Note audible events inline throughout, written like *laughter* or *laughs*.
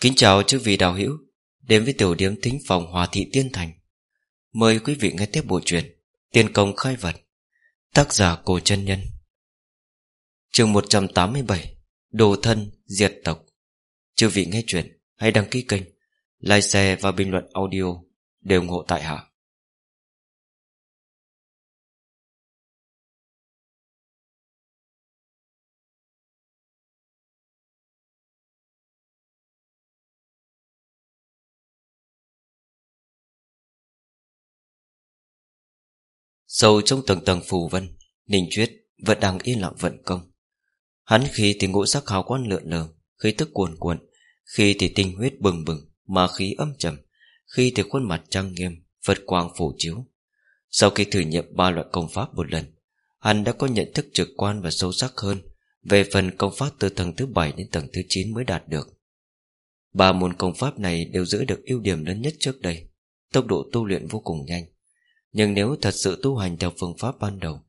Kính chào chư vị đạo hữu. Đến với tiểu điểm thính phòng Hòa Thị Tiên Thành. Mời quý vị nghe tiếp bộ truyện Tiên công khai vật, Tác giả Cổ chân Nhân. Chương 187 Đồ thân diệt tộc. Chư vị nghe chuyện Hãy đăng ký kênh, Like share và bình luận audio Để ủng hộ tại hạ. Sâu trong tầng tầng phù vân, Ninh Chuyết vẫn đang yên lặng vận công. Hắn khi thì ngũ sắc hào quan lượn lờ Khi tức cuồn cuộn, Khi thì tinh huyết bừng bừng Mà khí âm trầm, Khi thì khuôn mặt trang nghiêm, Phật quang phủ chiếu. Sau khi thử nghiệm ba loại công pháp một lần, Hắn đã có nhận thức trực quan và sâu sắc hơn Về phần công pháp từ tầng thứ 7 đến tầng thứ 9 mới đạt được. Ba môn công pháp này đều giữ được ưu điểm lớn nhất trước đây, Tốc độ tu luyện vô cùng nhanh nhưng nếu thật sự tu hành theo phương pháp ban đầu,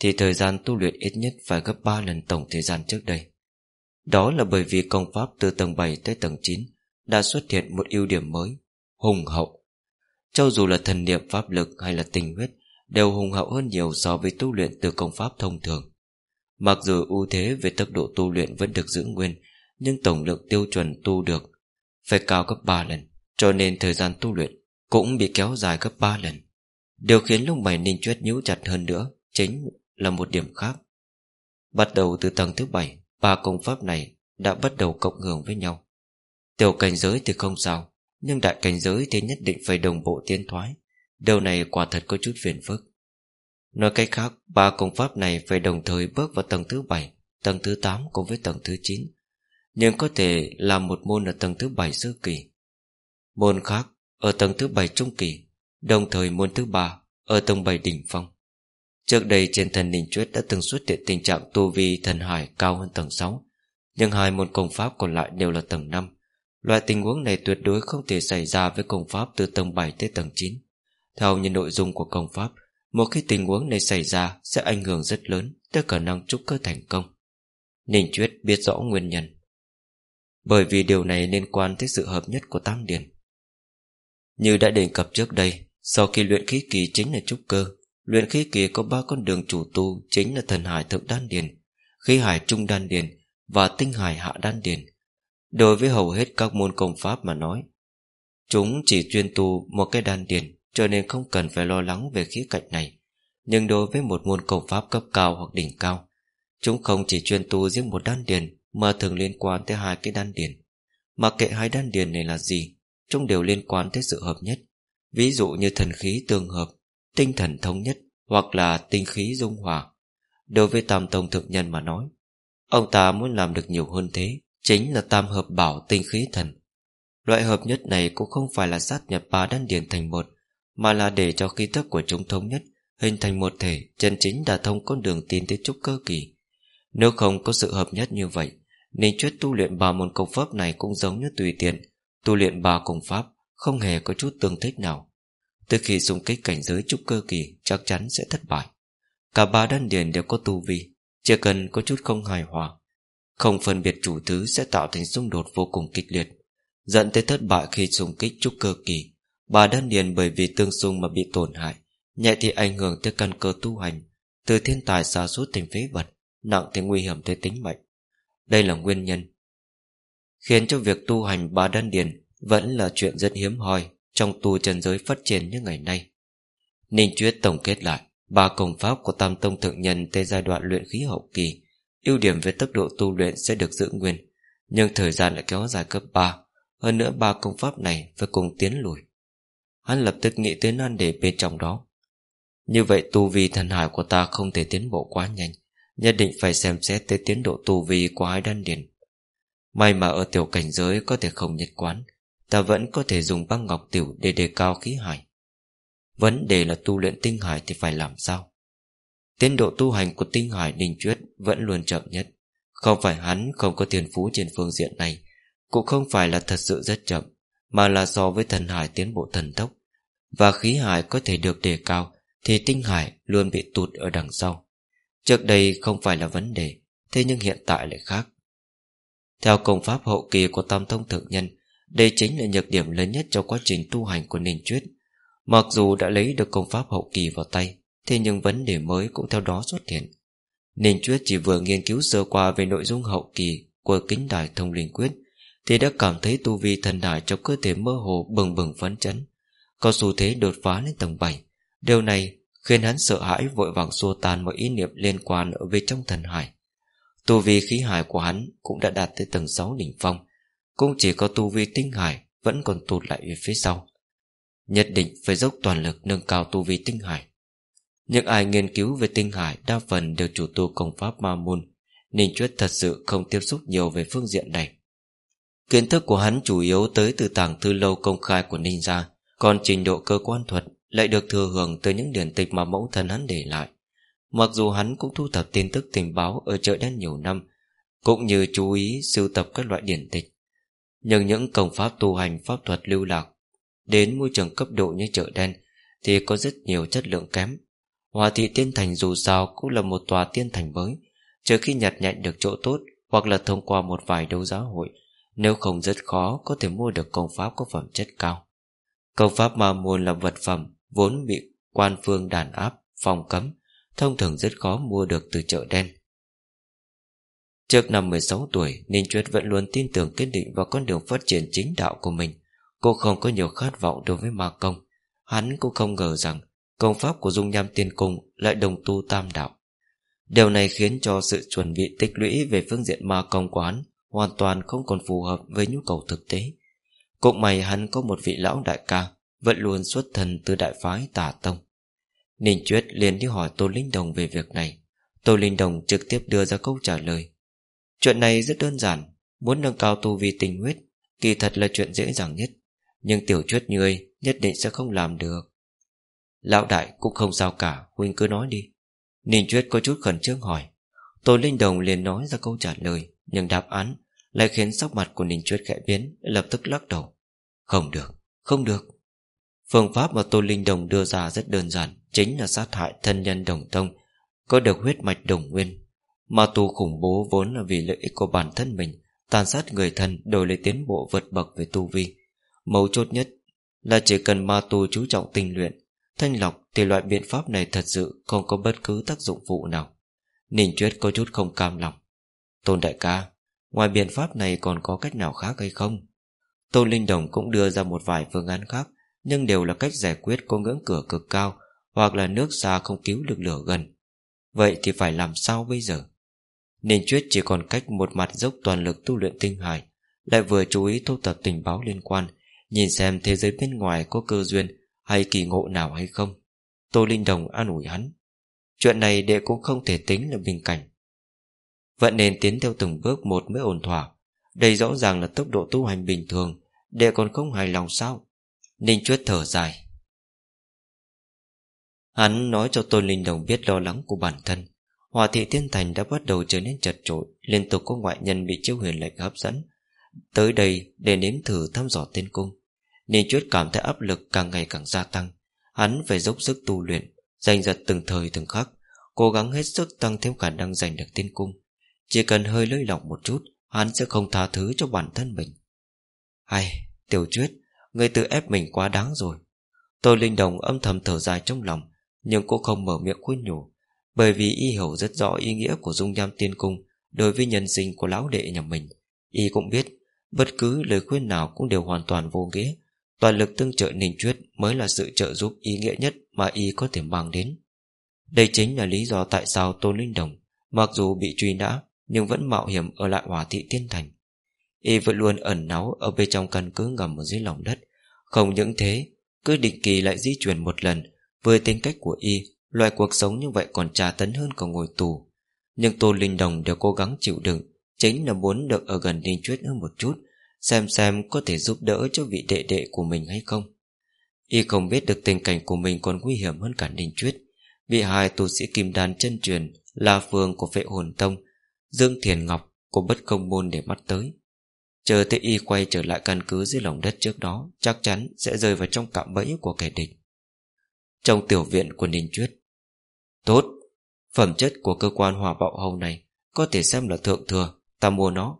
Thì thời gian tu luyện ít nhất phải gấp 3 lần tổng thời gian trước đây. Đó là bởi vì công pháp từ tầng 7 tới tầng 9 Đã xuất hiện một ưu điểm mới, Hùng hậu. Cho dù là thần niệm pháp lực hay là tình huyết Đều hùng hậu hơn nhiều so với tu luyện từ công pháp thông thường. Mặc dù ưu thế về tốc độ tu luyện vẫn được giữ nguyên, Nhưng tổng lượng tiêu chuẩn tu được Phải cao gấp 3 lần, Cho nên thời gian tu luyện Cũng bị kéo dài gấp 3 lần. Điều khiến lông mày ninh chuyết nhíu chặt hơn nữa Chính là một điểm khác. Bắt đầu từ tầng thứ bảy, Ba công pháp này đã bắt đầu cộng hưởng với nhau. Tiểu cảnh giới thì không sao, Nhưng đại cảnh giới thì nhất định phải đồng bộ tiến thoái. Điều này quả thật có chút phiền phức. Nói cách khác, Ba công pháp này phải đồng thời bước vào tầng thứ bảy, Tầng thứ 8 cùng với tầng thứ 9 Nhưng có thể là một môn ở tầng thứ 7 sơ kỳ. Môn khác, Ở tầng thứ 7 trung kỳ Đồng thời môn thứ ba, Ở tầng bảy đỉnh phong. Trước đây trên thần đỉnh Chuyết đã từng xuất hiện tình trạng tu vi thần hải cao hơn tầng 6 Nhưng hai môn công pháp còn lại đều là tầng 5 Loại tình huống này tuyệt đối không thể xảy ra với công pháp từ tầng 7 tới tầng 9 Theo như nội dung của công pháp, Một khi tình huống này xảy ra sẽ ảnh hưởng rất lớn tới khả năng trúc cơ thành công. Ninh Chuyết biết rõ nguyên nhân. Bởi vì điều này liên quan tới sự hợp nhất của Tam Điển Như đã đề cập trước đây sau khi luyện khí kỳ chính là trúc cơ, Luyện khí kỳ có ba con đường chủ tu Chính là thần hải thượng đan điền, Khí hải trung đan điền Và tinh hải hạ đan điền. Đối với hầu hết các môn công pháp mà nói, Chúng chỉ chuyên tu một cái đan điền, Cho nên không cần phải lo lắng về khía cạnh này. Nhưng đối với một môn công pháp cấp cao hoặc đỉnh cao, Chúng không chỉ chuyên tu riêng một đan điền Mà thường liên quan tới hai cái đan điền. Mà kệ hai đan điền này là gì, Chúng đều liên quan tới sự hợp nhất. Ví dụ như thần khí tương hợp, Tinh thần thống nhất, Hoặc là tinh khí dung hòa. Đối với tam tông thượng nhân mà nói, Ông ta muốn làm được nhiều hơn thế Chính là tam hợp bảo tinh khí thần. Loại hợp nhất này cũng không phải là sát nhập ba đan điền thành một, Mà là để cho khí thức của chúng thống nhất, Hình thành một thể Chân chính đã thông con đường tiến tới trúc cơ kỳ. Nếu không có sự hợp nhất như vậy, Nên chuyết tu luyện ba môn công pháp này Cũng giống như tùy tiện, Tu luyện ba công pháp không hề có chút tương thích nào. Từ khi xung kích cảnh giới trúc cơ kỳ, Chắc chắn sẽ thất bại. Cả ba đan điền đều có tu vi, Chỉ cần có chút không hài hòa, Không phân biệt chủ thứ sẽ tạo thành xung đột vô cùng kịch liệt. Dẫn tới thất bại khi xung kích trúc cơ kỳ, Ba đan điền bởi vì tương xung mà bị tổn hại, Nhẹ thì ảnh hưởng tới căn cơ tu hành, Từ thiên tài xa suốt thành phế vật, Nặng thì nguy hiểm tới tính mệnh. Đây là nguyên nhân Khiến cho việc tu hành ba đan điền vẫn là chuyện rất hiếm hoi Trong tu trần giới phát triển như ngày nay. Ninh Chuyết tổng kết lại, Ba công pháp của Tam Tông Thượng Nhân Tới giai đoạn luyện khí hậu kỳ, ưu điểm về tốc độ tu luyện sẽ được giữ nguyên, Nhưng thời gian lại kéo dài cấp 3 Hơn nữa ba công pháp này Phải cùng tiến lùi. Hắn lập tức nghĩ tới nan đề bên trong đó. Như vậy tu vi thần hải của ta Không thể tiến bộ quá nhanh, Nhất định phải xem xét tới tiến độ tu vi của hai đan điền. May mà ở tiểu cảnh giới có thể không nhất quán Ta vẫn có thể dùng băng ngọc tiểu để đề cao khí hải. Vấn đề là tu luyện tinh hải thì phải làm sao? Tiến độ tu hành của tinh hải ninh chuyết Vẫn luôn chậm nhất. Không phải hắn không có tiền phú trên phương diện này, Cũng không phải là thật sự rất chậm, Mà là so với thần hải tiến bộ thần tốc. Và khí hải có thể được đề cao Thì tinh hải luôn bị tụt ở đằng sau. Trước đây không phải là vấn đề, Thế nhưng hiện tại lại khác. Theo công pháp hậu kỳ của Tam thông Thượng Nhân đây chính là nhược điểm lớn nhất trong quá trình tu hành của Ninh Chuyết. Mặc dù đã lấy được công pháp hậu kỳ vào tay, Thế nhưng vấn đề mới cũng theo đó xuất hiện. Ninh Chuyết chỉ vừa nghiên cứu sơ qua về nội dung hậu kỳ của kính đài thông linh quyết, Thì đã cảm thấy tu vi thần đài trong cơ thể mơ hồ bừng bừng phấn chấn. Có xu thế đột phá lên tầng 7 Điều này khiến hắn sợ hãi vội vàng xua tan mọi ý niệm liên quan ở bên trong thần hải. Tu vi khí hải của hắn cũng đã đạt tới tầng 6 đỉnh phong cũng chỉ có tu vi tinh hải Vẫn còn tụt lại về phía sau. Nhất định phải dốc toàn lực nâng cao tu vi tinh hải. Những ai nghiên cứu về tinh hải Đa phần đều chủ tu công pháp ma môn Ninh Chuyết thật sự không tiếp xúc nhiều về phương diện này. Kiến thức của hắn chủ yếu tới từ tảng thư lâu công khai của Ninh gia Còn trình độ cơ quan thuật Lại được thừa hưởng từ những điển tịch mà mẫu thân hắn để lại. Mặc dù hắn cũng thu thập tin tức tình báo Ở chợ đen nhiều năm, Cũng như chú ý sưu tập các loại điển tịch nhưng những công pháp tu hành, pháp thuật lưu lạc Đến môi trường cấp độ như chợ đen Thì có rất nhiều chất lượng kém. Hòa thị tiên thành dù sao Cũng là một tòa tiên thành mới, Trừ khi nhặt nhạnh được chỗ tốt Hoặc là thông qua một vài đấu giá hội, Nếu không rất khó có thể mua được công pháp có phẩm chất cao. Công pháp ma môn là vật phẩm Vốn bị quan phương đàn áp, Phòng cấm, Thông thường rất khó mua được từ chợ đen. Trước năm 16 tuổi, Ninh Chuyết vẫn luôn tin tưởng kiên định vào con đường phát triển chính đạo của mình. Cô không có nhiều khát vọng đối với ma công. Hắn cũng không ngờ rằng Công pháp của dung nham tiên cung Lại đồng tu tam đạo. Điều này khiến cho sự chuẩn bị tích lũy Về phương diện ma công của hắn Hoàn toàn không còn phù hợp với nhu cầu thực tế. Cũng may hắn có một vị lão đại ca Vẫn luôn xuất thần từ đại phái tả tông. Ninh Chuyết liền đi hỏi Tô Linh Đồng về việc này. Tô Linh Đồng trực tiếp đưa ra câu trả lời. Chuyện này rất đơn giản Muốn nâng cao tu vi tình huyết Kỳ thật là chuyện dễ dàng nhất. Nhưng tiểu chuyết như ấy Nhất định sẽ không làm được. Lão đại cũng không sao cả Huynh cứ nói đi. Ninh Chuyết có chút khẩn trương hỏi. Tô Linh Đồng liền nói ra câu trả lời Nhưng đáp án lại khiến sắc mặt của Ninh Chuyết khẽ biến Lập tức lắc đầu. Không được, không được. Phương pháp mà Tô Linh Đồng đưa ra rất đơn giản Chính là sát hại thân nhân đồng tông Có được huyết mạch đồng nguyên. Ma tu khủng bố vốn là vì lợi ích của bản thân mình, Tàn sát người thân, đổi lấy tiến bộ vượt bậc về tu vi. Mấu chốt nhất là chỉ cần ma tu chú trọng tinh luyện, Thanh lọc thì loại biện pháp này thật sự Không có bất cứ tác dụng phụ nào. Ninh Chuyết có chút không cam lòng. Tôn đại ca, Ngoài biện pháp này còn có cách nào khác hay không? Tôn Linh Đồng cũng đưa ra một vài phương án khác, Nhưng đều là cách giải quyết có ngưỡng cửa cực cao Hoặc là nước xa không cứu được lửa gần. Vậy thì phải làm sao bây giờ? Ninh Chuyết chỉ còn cách một mặt dốc toàn lực tu luyện tinh hải, Lại vừa chú ý thu tập tình báo liên quan, Nhìn xem thế giới bên ngoài có cơ duyên Hay kỳ ngộ nào hay không. Tô Linh Đồng an ủi hắn, Chuyện này đệ cũng không thể tính là bình cảnh. Vẫn nên tiến theo từng bước một mới ổn thỏa. Đây rõ ràng là tốc độ tu hành bình thường, Đệ còn không hài lòng sao? Ninh Chuyết thở dài. Hắn nói cho Tôn Linh Đồng biết lo lắng của bản thân. Hòa thị tiên thành đã bắt đầu trở nên chật trội Liên tục có ngoại nhân bị chiêu huyền lệnh hấp dẫn. Tới đây để nếm thử thăm dò tiên cung Ninh Chuyết cảm thấy áp lực càng ngày càng gia tăng. Hắn phải dốc sức tu luyện Giành giật từng thời từng khắc Cố gắng hết sức tăng thêm khả năng giành được tiên cung. Chỉ cần hơi lơi lỏng một chút Hắn sẽ không tha thứ cho bản thân mình. Hay, tiểu chuyết Người tự ép mình quá đáng rồi. Tôi linh đồng âm thầm thở dài trong lòng Nhưng cô không mở miệng khuyên nhủ. Bởi vì y hiểu rất rõ ý nghĩa của dung nham tiên cung Đối với nhân sinh của lão đệ nhà mình. Y cũng biết, Bất cứ lời khuyên nào cũng đều hoàn toàn vô nghĩa. Toàn lực tương trợ Ninh Chuyết Mới là sự trợ giúp ý nghĩa nhất Mà y có thể mang đến. Đây chính là lý do tại sao Tôn Linh Đồng, Mặc dù bị truy nã, Nhưng vẫn mạo hiểm ở lại hỏa thị tiên thành. Y vẫn luôn ẩn náu Ở bên trong căn cứ ngầm ở dưới lòng đất. Không những thế, Cứ định kỳ lại di chuyển một lần, Với tính cách của Y Loại cuộc sống như vậy còn tra tấn hơn cả ngồi tù. Nhưng Tôn Linh Đồng đều cố gắng chịu đựng, Chính là muốn được ở gần Ninh Chuyết hơn một chút, Xem xem có thể giúp đỡ cho vị đệ đệ của mình hay không. Y không biết được tình cảnh của mình còn nguy hiểm hơn cả Ninh Chuyết. Bị hai tu sĩ kim đan chân truyền Là phương của vệ hồn tông, Dương Thiền Ngọc của bất công môn để mắt tới. Chờ tới y quay trở lại căn cứ dưới lòng đất trước đó, Chắc chắn sẽ rơi vào trong cạm bẫy của kẻ địch. Trong tiểu viện của Ninh Chuyết Tốt. Phẩm chất của cơ quan hỏa bạo hầu này Có thể xem là thượng thừa, Ta mua nó.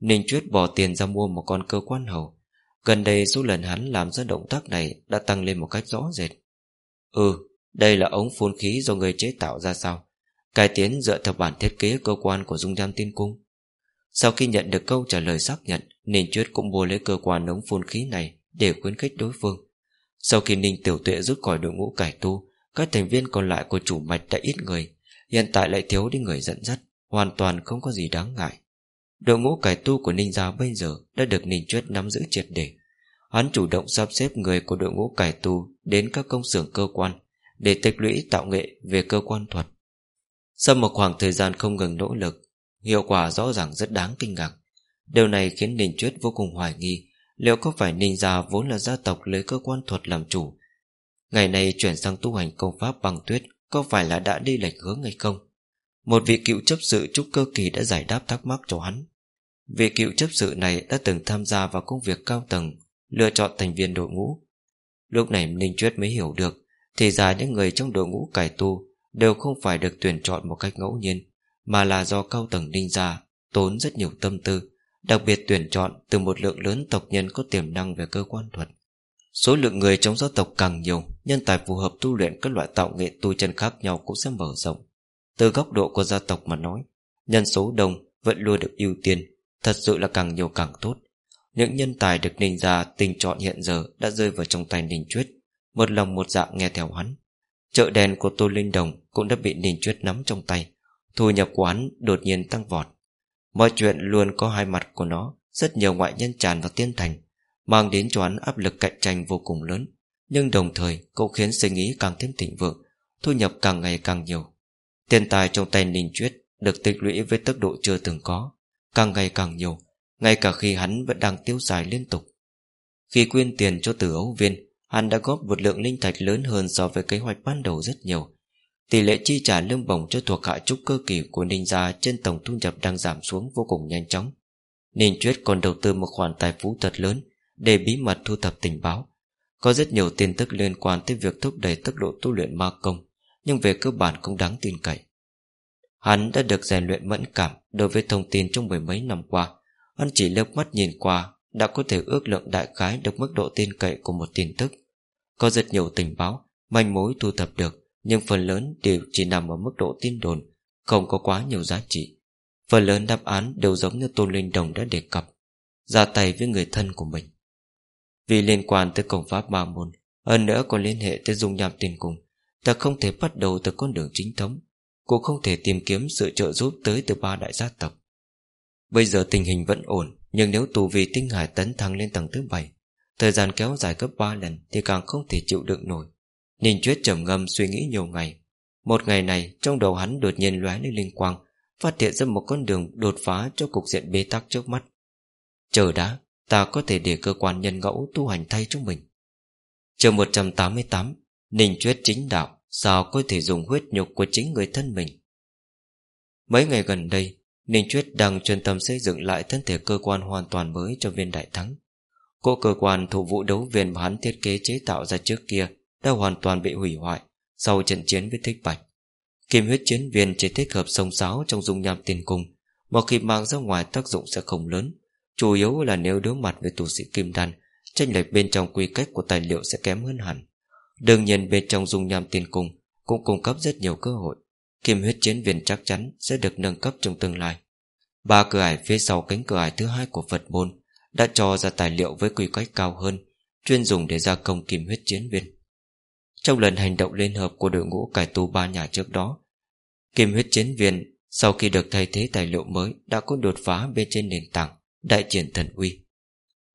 Ninh Chuyết bỏ tiền ra mua một con cơ quan hầu. Gần đây số lần hắn làm ra động tác này Đã tăng lên một cách rõ rệt. Ừ Đây là ống phun khí do người chế tạo ra sao? Cải tiến dựa theo bản thiết kế cơ quan của dung nham tiên cung. Sau khi nhận được câu trả lời xác nhận, Ninh Chuyết cũng mua lấy cơ quan ống phun khí này Để khuyến khích đối phương. Sau khi Ninh Tiểu Tuệ rút khỏi đội ngũ cải tu các thành viên còn lại của chủ mạch đã ít người, Hiện tại lại thiếu đi người dẫn dắt, Hoàn toàn không có gì đáng ngại. Đội ngũ cải tu của Ninh Gia bây giờ Đã được Ninh Chuyết nắm giữ triệt để. Hắn chủ động sắp xếp người của đội ngũ cải tu Đến các công xưởng cơ quan Để tích lũy tạo nghệ về cơ quan thuật. Sau một khoảng thời gian không ngừng nỗ lực, Hiệu quả rõ ràng rất đáng kinh ngạc. Điều này khiến Ninh Chuyết vô cùng hoài nghi, Liệu có phải Ninh Gia vốn là gia tộc lấy cơ quan thuật làm chủ Ngày này chuyển sang tu hành công pháp bằng tuyết, Có phải là đã đi lệch hướng hay không? Một vị cựu chấp sự trúc cơ kỳ đã giải đáp thắc mắc cho hắn. Vị cựu chấp sự này đã từng tham gia vào công việc cao tầng, Lựa chọn thành viên đội ngũ. Lúc này Ninh Chuyết mới hiểu được, Thì ra những người trong đội ngũ cải tu Đều không phải được tuyển chọn một cách ngẫu nhiên, Mà là do cao tầng Ninh ra Tốn rất nhiều tâm tư, Đặc biệt tuyển chọn từ một lượng lớn tộc nhân Có tiềm năng về cơ quan thuật. Số lượng người trong gia tộc càng nhiều, Nhân tài phù hợp tu luyện các loại tạo nghệ tu chân khác nhau cũng sẽ mở rộng. Từ góc độ của gia tộc mà nói, Nhân số đông vẫn luôn được ưu tiên, Thật sự là càng nhiều càng tốt. Những nhân tài được Ninh ra tình chọn hiện giờ Đã rơi vào trong tay Ninh truyết Một lòng một dạ nghe theo hắn. Chợ đèn của Tô Linh Đồng Cũng đã bị Ninh Chuyết nắm trong tay, Thu nhập của hắn đột nhiên tăng vọt. Mọi chuyện luôn có hai mặt của nó, Rất nhiều ngoại nhân tràn vào tiên thành Mang đến cho hắn áp lực cạnh tranh vô cùng lớn. Nhưng đồng thời cũng khiến sinh ý càng thêm thịnh vượng, Thu nhập càng ngày càng nhiều. Tiền tài trong tay Ninh Chuyết Được tích lũy với tốc độ chưa từng có, Càng ngày càng nhiều, Ngay cả khi hắn vẫn đang tiêu xài liên tục. Khi quyên tiền cho tử ấu viên, Hắn đã góp một lượng linh thạch lớn hơn So với kế hoạch ban đầu rất nhiều. Tỷ lệ chi trả lương bổng cho thuộc hạ trúc cơ kỳ của Ninh Gia Trên tổng thu nhập đang giảm xuống vô cùng nhanh chóng. Ninh Chuyết còn đầu tư một khoản tài phú thật lớn để bí mật thu thập tình báo. Có rất nhiều tin tức liên quan tới việc thúc đẩy tốc độ tu luyện ma công, Nhưng về cơ bản không đáng tin cậy. Hắn đã được rèn luyện mẫn cảm Đối với thông tin trong mười mấy năm qua. Hắn chỉ lướt mắt nhìn qua Đã có thể ước lượng đại khái được mức độ tin cậy của một tin tức. Có rất nhiều tình báo, Manh mối thu thập được, Nhưng phần lớn đều chỉ nằm ở mức độ tin đồn, Không có quá nhiều giá trị. Phần lớn đáp án đều giống như Tôn Linh Đồng đã đề cập, Ra tay với người thân của mình. Vì liên quan tới công pháp ba môn, Hơn nữa còn liên hệ tới dung nham tiền cùng Ta không thể bắt đầu từ con đường chính thống. Cũng không thể tìm kiếm sự trợ giúp tới từ ba đại gia tộc. Bây giờ tình hình vẫn ổn, Nhưng nếu tù vì tinh hải tấn thăng lên tầng thứ bảy, Thời gian kéo dài gấp 3 lần Thì càng không thể chịu đựng nổi. Ninh Chuyết trầm ngâm suy nghĩ nhiều ngày, Một ngày này trong đầu hắn đột nhiên lóe lên linh quang, Phát hiện ra một con đường đột phá Cho cục diện bế tắc trước mắt. Chờ đã Ta có thể để cơ quan nhân ngẫu tu hành thay cho mình. Trường 188 Ninh Chuyết chính đạo, Sao có thể dùng huyết nhục của chính người thân mình? Mấy ngày gần đây, Ninh Chuyết đang chuyên tâm xây dựng lại thân thể cơ quan hoàn toàn mới cho viên đại thắng. Cô cơ quan thủ vụ đấu viên mà hắn thiết kế chế tạo ra trước kia Đã hoàn toàn bị hủy hoại Sau trận chiến với thích bạch. Kim huyết chiến viên chỉ thích hợp sông sáo trong dung nham tiền cung Một khi mang ra ngoài tác dụng sẽ không lớn. Chủ yếu là nếu đối mặt với tù sĩ kim đan, Tranh lệch bên trong quy cách của tài liệu sẽ kém hơn hẳn. Đương nhiên bên trong dung nham tiên cung Cũng cung cấp rất nhiều cơ hội. Kim huyết chiến viên chắc chắn sẽ được nâng cấp trong tương lai. Ba cửa ải phía sau cánh cửa ải thứ hai của Phật môn Đã cho ra tài liệu với quy cách cao hơn, Chuyên dùng để gia công kim huyết chiến viên Trong lần hành động liên hợp của đội ngũ cải tu ba nhà trước đó, Kim huyết chiến viên Sau khi được thay thế tài liệu mới Đã có đột phá bên trên nền tảng. Đại triển thần uy.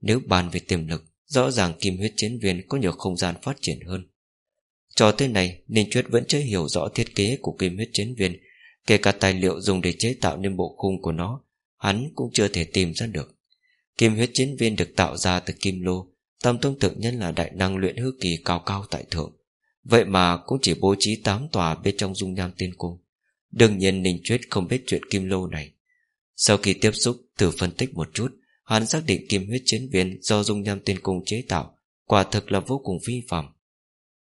Nếu bàn về tiềm lực, Rõ ràng kim huyết chiến viên có nhiều không gian phát triển hơn. Cho tới này Ninh Chuyết vẫn chưa hiểu rõ thiết kế của kim huyết chiến viên, Kể cả tài liệu dùng để chế tạo nên bộ khung của nó, Hắn cũng chưa thể tìm ra được. Kim huyết chiến viên được tạo ra từ kim lô, Tam tông tự nhân là đại năng luyện hư kỳ cao cao tại thượng. Vậy mà cũng chỉ bố trí 8 tòa bên trong dung nham tiên cung. Đương nhiên Ninh Chuyết không biết chuyện kim lô này. Sau khi tiếp xúc, thử phân tích một chút, Hắn xác định kim huyết chiến viên do dung nham tiên cung chế tạo, Quả thực là vô cùng phi phạm.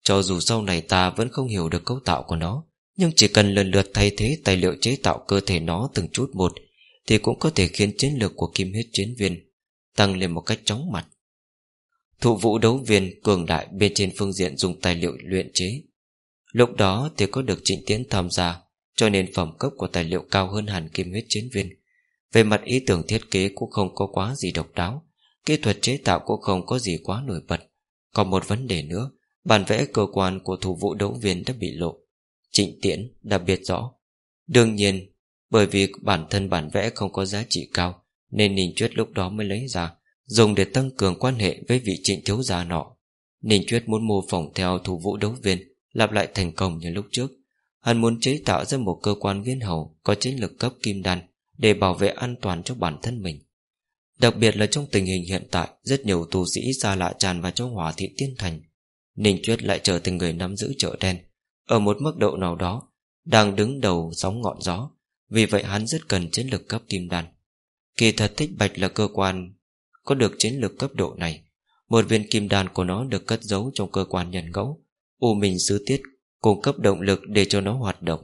Cho dù sau này ta vẫn không hiểu được cấu tạo của nó, Nhưng chỉ cần lần lượt thay thế tài liệu chế tạo cơ thể nó từng chút một, Thì cũng có thể khiến chiến lược của kim huyết chiến viên Tăng lên một cách chóng mặt. Thụ vũ đấu viên cường đại bên trên phương diện dùng tài liệu luyện chế. Lúc đó thì có được trịnh tiến tham gia, Cho nên phẩm cấp của tài liệu cao hơn hẳn kim huyết chiến viên. Về mặt ý tưởng thiết kế cũng không có quá gì độc đáo, Kỹ thuật chế tạo cũng không có gì quá nổi bật. Còn một vấn đề nữa, Bản vẽ cơ quan của thủ vụ đấu viên đã bị lộ. Trịnh tiễn đã biết rõ. Đương nhiên, Bởi vì bản thân bản vẽ không có giá trị cao, Nên Ninh Chuyết lúc đó mới lấy ra, Dùng để tăng cường quan hệ với vị trịnh thiếu gia nọ. Ninh Chuyết muốn mô phỏng theo thủ vụ đấu viên, Lặp lại thành công như lúc trước. Hắn muốn chế tạo ra một cơ quan viên hầu Có chiến lực cấp kim đan để bảo vệ an toàn cho bản thân mình. Đặc biệt là trong tình hình hiện tại, Rất nhiều tù sĩ xa lạ tràn vào trong hỏa thị tiên thành. Ninh Chuyết lại trở thành người nắm giữ chợ đen. Ở một mức độ nào đó, Đang đứng đầu sóng ngọn gió. Vì vậy hắn rất cần chiến lực cấp kim đan. Kỳ thật thích bạch là cơ quan Có được chiến lược cấp độ này. Một viên kim đan của nó được cất giấu trong cơ quan nhân ngẫu U Minh Sứ Tiết cung cấp động lực để cho nó hoạt động.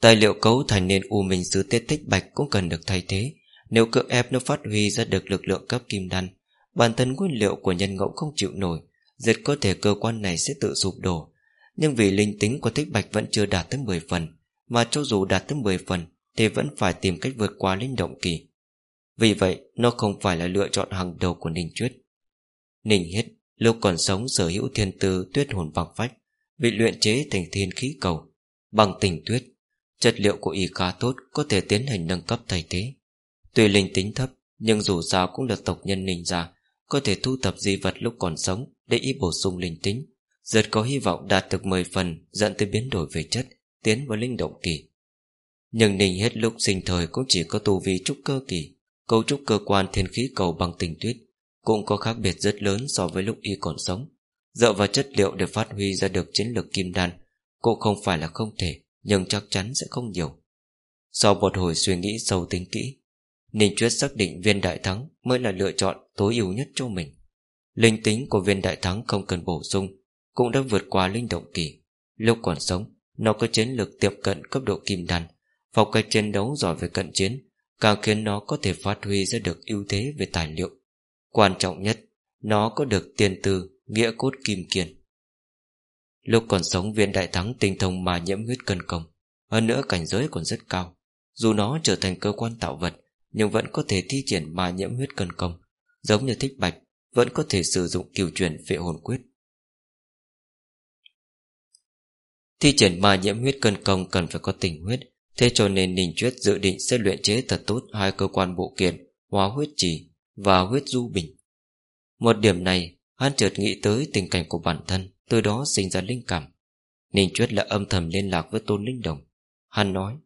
Tài liệu cấu thành nên U Minh Sứ Tết tích bạch cũng cần được thay thế. Nếu cưỡng ép nó phát huy ra được lực lượng cấp kim đan, bản thân nguyên liệu của nhân ngẫu không chịu nổi, rất có thể cơ quan này sẽ tự sụp đổ. Nhưng vì linh tính của tích bạch vẫn chưa đạt tới 10 phần, mà cho dù đạt tới 10 phần thì vẫn phải tìm cách vượt qua linh động kỳ. Vì vậy, nó không phải là lựa chọn hàng đầu của Ninh Chuyết. Ninh Hiết Lúc còn sống sở hữu thiên tư tuyết hồn bằng phách Bị luyện chế thành thiên khí cầu Bằng tình tuyết Chất liệu của y khá tốt Có thể tiến hành nâng cấp thay thế. Tuy linh tính thấp Nhưng dù sao cũng là tộc nhân ninh già Có thể thu thập di vật lúc còn sống Để y bổ sung linh tính. Giật có hy vọng đạt được 10 phần Dẫn tới biến đổi về chất Tiến vào linh động kỳ. Nhưng ninh hết lúc sinh thời Cũng chỉ có tu vi trúc cơ kỳ. Cấu trúc cơ quan thiên khí cầu bằng tình tuyết cũng có khác biệt rất lớn so với lúc y còn sống. Dựa vào chất liệu để phát huy ra được chiến lược kim đan, cũng không phải là không thể, nhưng chắc chắn sẽ không nhiều. Sau một hồi suy nghĩ sâu tính kỹ, Ninh Chuyết xác định viên đại thắng mới là lựa chọn tối ưu nhất cho mình. Linh tính của viên đại thắng không cần bổ sung, cũng đã vượt qua linh động kỳ. Lúc còn sống, nó có chiến lược tiệm cận cấp độ kim đan, phong cách chiến đấu giỏi về cận chiến, càng khiến nó có thể phát huy ra được ưu thế về tài liệu Quan trọng nhất Nó có được tiền từ Nghĩa cốt kim kiền. Lúc còn sống viên đại thắng tinh thông mà nhiễm huyết cân công. Hơn nữa cảnh giới còn rất cao. Dù nó trở thành cơ quan tạo vật Nhưng vẫn có thể thi triển mà nhiễm huyết cân công. Giống như thích bạch Vẫn có thể sử dụng kiều truyền vệ hồn quyết. Thi triển mà nhiễm huyết cân công Cần phải có tình huyết Thế cho nên Ninh Chuyết dự định sẽ luyện chế thật tốt Hai cơ quan bộ kiện Hóa huyết trì và huyết du bình. Một điểm này, hắn chợt nghĩ tới tình cảnh của bản thân, từ đó sinh ra linh cảm. Ninh Chuyết là âm thầm liên lạc với Tôn Linh Đồng. Hắn nói,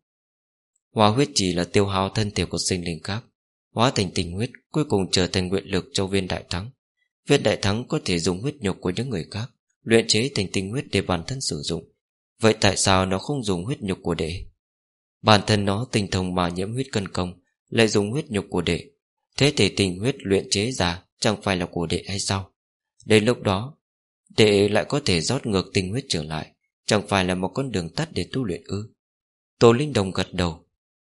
hóa huyết chỉ là tiêu hao thân thể của sinh linh khác, hóa thành tình huyết, cuối cùng trở thành nguyện lực cho viên đại thắng. Viên đại thắng có thể dùng huyết nhục của những người khác, luyện chế thành tình huyết để bản thân sử dụng. Vậy tại sao nó không dùng huyết nhục của đệ? Bản thân nó tinh thông mà nhiễm huyết cân công, lại dùng huyết nhục của đệ Thế thể tình huyết luyện chế ra Chẳng phải là của đệ hay sao Đến lúc đó để lại có thể rót ngược tinh huyết trở lại Chẳng phải là một con đường tắt để tu luyện ư? Tô Linh Đồng gật đầu.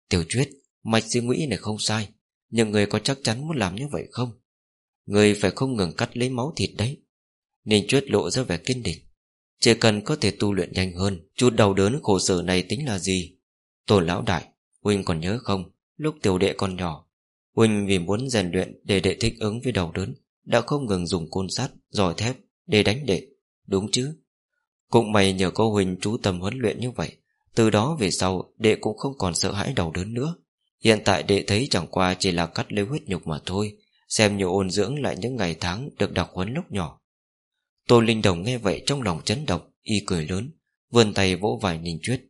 Tiểu Chuyết Mạch suy nghĩ này không sai Nhưng người có chắc chắn muốn làm như vậy không? Người phải không ngừng cắt lấy máu thịt đấy. Nên Chuyết lộ ra vẻ kiên định. Chỉ cần có thể tu luyện nhanh hơn Chút đau đớn khổ sở này tính là gì? Tổ lão đại Huynh còn nhớ không? Lúc tiểu đệ còn nhỏ Huynh vì muốn rèn luyện để đệ thích ứng với đầu đớn Đã không ngừng dùng côn sắt, giỏi thép để đánh đệ. Đúng chứ? Cũng may nhờ cô Huynh chú tâm huấn luyện như vậy, Từ đó về sau Đệ cũng không còn sợ hãi đầu đớn nữa. Hiện tại đệ thấy chẳng qua chỉ là cắt lấy huyết nhục mà thôi, Xem như ôn dưỡng lại những ngày tháng Được đặc huấn lúc nhỏ. Tô Linh Đồng nghe vậy trong lòng chấn động, Y cười lớn, Vươn tay vỗ vài nhìn chuyết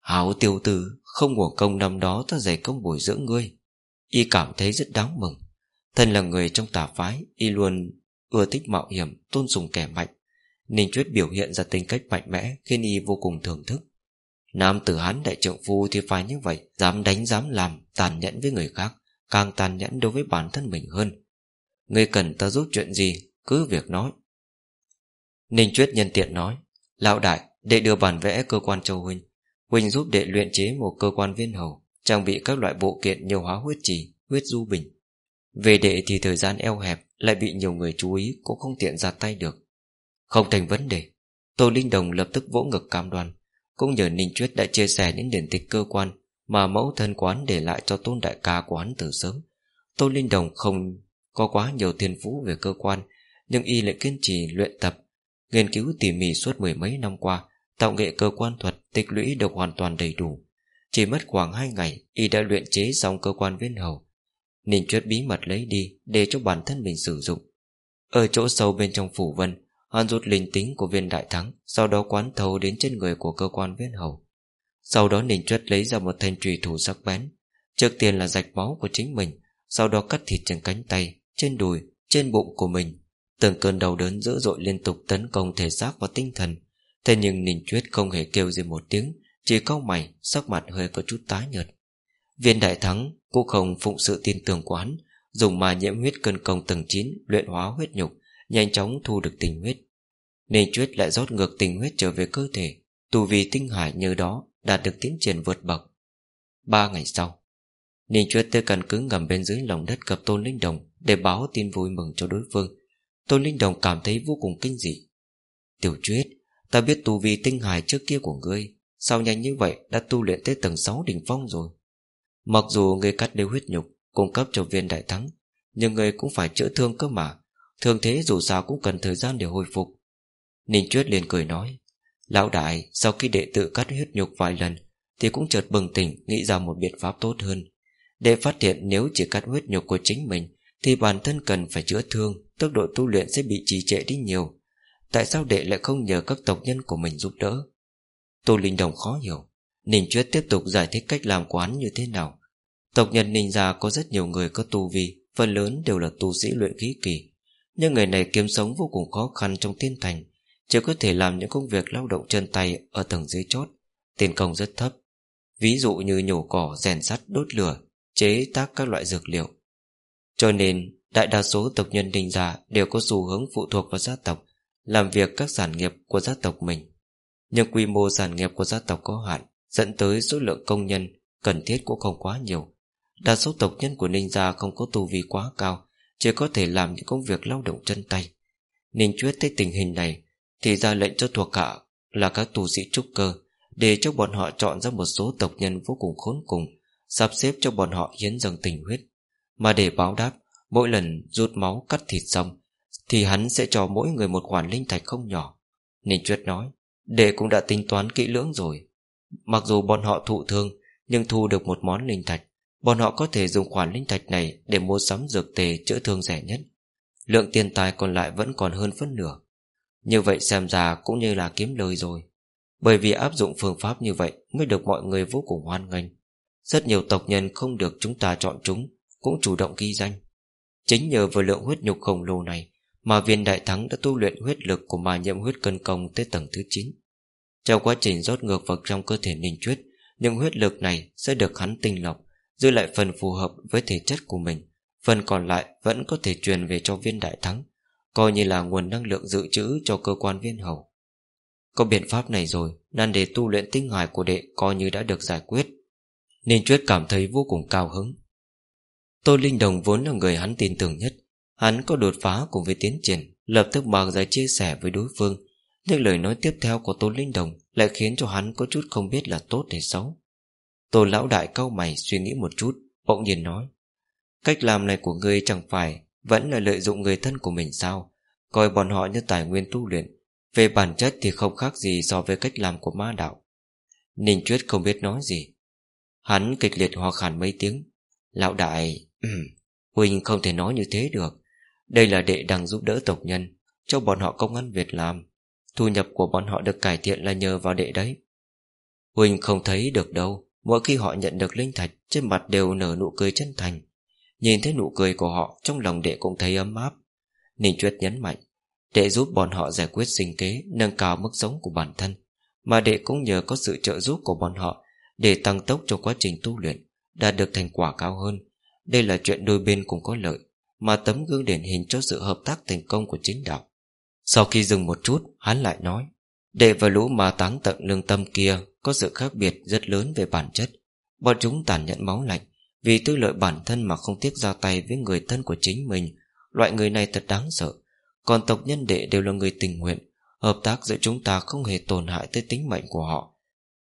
Hảo tiêu tử, Không ngủ công năm đó ta dày công bồi dưỡng ngươi. Y cảm thấy rất đáng mừng. Thân là người trong tà phái, Y luôn ưa thích mạo hiểm Tôn sùng kẻ mạnh Ninh Chuyết biểu hiện ra tính cách mạnh mẽ Khiến Y vô cùng thưởng thức. Nam tử hán đại trượng phu thì phải như vậy Dám đánh dám làm Tàn nhẫn với người khác Càng tàn nhẫn đối với bản thân mình hơn. Ngươi cần ta giúp chuyện gì Cứ việc nói. Ninh Chuyết nhân tiện nói Lão đại đệ đưa bản vẽ cơ quan châu huynh. Huynh giúp đệ luyện chế một cơ quan viên hầu trang bị các loại bộ kiện nhiều hóa huyết trì, huyết du bình. Về đệ thì thời gian eo hẹp lại bị nhiều người chú ý Cũng không tiện ra tay được. Không thành vấn đề, Tô Linh Đồng lập tức vỗ ngực cam đoan, Cũng nhờ Ninh Chuyết đã chia sẻ những điển tịch cơ quan Mà mẫu thân quán để lại cho tôn đại ca của hắn từ sớm. Tô Linh Đồng không có quá nhiều thiên phú về cơ quan, Nhưng y lại kiên trì luyện tập, Nghiên cứu tỉ mỉ suốt mười mấy năm qua, Tạo nghệ cơ quan thuật tích lũy được hoàn toàn đầy đủ. Chỉ mất khoảng hai ngày, Y đã luyện chế xong cơ quan viên hầu Ninh Chuyết bí mật lấy đi Để cho bản thân mình sử dụng. Ở chỗ sâu bên trong phủ vân Hắn rút linh tính của viên đại thắng Sau đó quán thấu đến trên người của cơ quan viên hầu. Sau đó Ninh Chuyết lấy ra một thanh trùy thủ sắc bén. Trước tiên là rạch máu của chính mình Sau đó cắt thịt trên cánh tay Trên đùi, trên bụng của mình. Từng cơn đau đớn dữ dội liên tục tấn công thể xác và tinh thần. Thế nhưng Ninh Chuyết không hề kêu gì một tiếng Chỉ cau mày Sắc mặt hơi có chút tái nhợt. Viên đại thắng cũng không phụng sự tin tưởng quán Dùng mà nhiễm huyết cân công tầng 9 Luyện hóa huyết nhục, Nhanh chóng thu được tình huyết. Nên Chuyết lại rót ngược tình huyết trở về cơ thể Tù vì tinh hải như đó Đạt được tiến triển vượt bậc. Ba ngày sau Ninh Chuyết tới căn cứ ngầm bên dưới lòng đất gặp Tôn Linh Đồng Để báo tin vui mừng cho đối phương. Tôn Linh Đồng cảm thấy vô cùng kinh dị. Tiểu Chuyết, Ta biết tu vi tinh hải trước kia của ngươi, Sao nhanh như vậy đã tu luyện tới tầng 6 đỉnh phong rồi? Mặc dù người cắt đều huyết nhục Cung cấp cho viên đại thắng, Nhưng người cũng phải chữa thương cơ mà. Thương thế dù sao cũng cần thời gian để hồi phục. Ninh Chuyết liền cười nói, Lão đại, sau khi đệ tự cắt huyết nhục vài lần, Thì cũng chợt bừng tỉnh, Nghĩ ra một biện pháp tốt hơn. Để phát hiện nếu chỉ cắt huyết nhục của chính mình, Thì bản thân cần phải chữa thương, Tốc độ tu luyện sẽ bị trì trệ đi nhiều. Tại sao đệ lại không nhờ các tộc nhân của mình giúp đỡ? Tô Linh Đồng khó hiểu. Ninh Chuyết tiếp tục giải thích cách làm quán như thế nào. Tộc nhân Ninh gia có rất nhiều người có tu vi Phần lớn đều là tu sĩ luyện khí kỳ. Nhưng người này kiếm sống vô cùng khó khăn trong tiên thành Chỉ có thể làm những công việc lao động chân tay Ở tầng dưới chót Tiền công rất thấp. Ví dụ như nhổ cỏ, rèn sắt, đốt lửa Chế tác các loại dược liệu. Cho nên đại đa số tộc nhân Ninh gia Đều có xu hướng phụ thuộc vào gia tộc làm việc các sản nghiệp của gia tộc mình. Nhưng quy mô sản nghiệp của gia tộc có hạn, dẫn tới số lượng công nhân cần thiết cũng không quá nhiều. Đa số tộc nhân của Ninh Gia không có tu vi quá cao, chỉ có thể làm những công việc lao động chân tay. Ninh Chuyết thấy tình hình này, thì ra lệnh cho thuộc hạ là các tu sĩ trúc cơ, để cho bọn họ chọn ra một số tộc nhân vô cùng khốn cùng, sắp xếp cho bọn họ hiến dâng tình huyết. Mà để báo đáp, mỗi lần rút máu cắt thịt xong, thì hắn sẽ cho mỗi người một khoản linh thạch không nhỏ Ninh Chuyết nói Đệ cũng đã tính toán kỹ lưỡng rồi Mặc dù bọn họ thụ thương, Nhưng thu được một món linh thạch. Bọn họ có thể dùng khoản linh thạch này Để mua sắm dược tề chữa thương rẻ nhất. Lượng tiền tài còn lại vẫn còn hơn phân nửa. Như vậy xem ra cũng như là kiếm lời rồi. Bởi vì áp dụng phương pháp như vậy Mới được mọi người vô cùng hoan nghênh. Rất nhiều tộc nhân không được chúng ta chọn chúng, Cũng chủ động ghi danh. Chính nhờ vào lượng huyết nhục khổng lồ này mà viên đại thắng đã tu luyện huyết lực của mà nhiễm huyết cân công tới tầng thứ 9 trong quá trình rót ngược vào trong cơ thể Ninh Chuyết, những huyết lực này sẽ được hắn tinh lọc, Giữ lại phần phù hợp với thể chất của mình. Phần còn lại vẫn có thể truyền về cho viên đại thắng, Coi như là nguồn năng lượng dự trữ cho cơ quan viên hầu. Có biện pháp này rồi, Nan đề tu luyện tinh hoài của đệ coi như đã được giải quyết. Ninh Chuyết cảm thấy vô cùng cao hứng. Tô Linh Đồng vốn là người hắn tin tưởng nhất. Hắn có đột phá cùng với tiến triển, Lập tức mang ra chia sẻ với đối phương nhưng lời nói tiếp theo của Tôn Linh Đồng Lại khiến cho hắn có chút không biết là tốt hay xấu. Tôn lão đại cau mày suy nghĩ một chút, Bỗng nhiên nói, Cách làm này của ngươi chẳng phải Vẫn là lợi dụng người thân của mình sao? Coi bọn họ như tài nguyên tu luyện, Về bản chất thì không khác gì so với cách làm của ma đạo. Ninh Chuyết không biết nói gì. Hắn kịch liệt hòa khản mấy tiếng, Lão đại Huynh không thể nói như thế được. Đây là đệ đang giúp đỡ tộc nhân, Cho bọn họ công ăn việc làm Thu nhập của bọn họ được cải thiện là nhờ vào đệ đấy. Huỳnh không thấy được đâu, Mỗi khi họ nhận được linh thạch, Trên mặt đều nở nụ cười chân thành. Nhìn thấy nụ cười của họ, Trong lòng đệ cũng thấy ấm áp. Ninh Chuyết nhấn mạnh, Đệ giúp bọn họ giải quyết sinh kế, Nâng cao mức sống của bản thân, Mà đệ cũng nhờ có sự trợ giúp của bọn họ Để tăng tốc trong quá trình tu luyện, Đạt được thành quả cao hơn. Đây là chuyện đôi bên cùng có lợi, mà tấm gương điển hình cho sự hợp tác thành công của chính đạo. Sau khi dừng một chút, hắn lại nói, đệ và lũ mà táng tận lương tâm kia có sự khác biệt rất lớn về bản chất. Bọn chúng tàn nhẫn máu lạnh, vì tư lợi bản thân mà không tiếc ra tay với người thân của chính mình, Loại người này thật đáng sợ. Còn tộc nhân đệ đều là người tình nguyện Hợp tác giữa chúng ta không hề tổn hại tới tính mệnh của họ.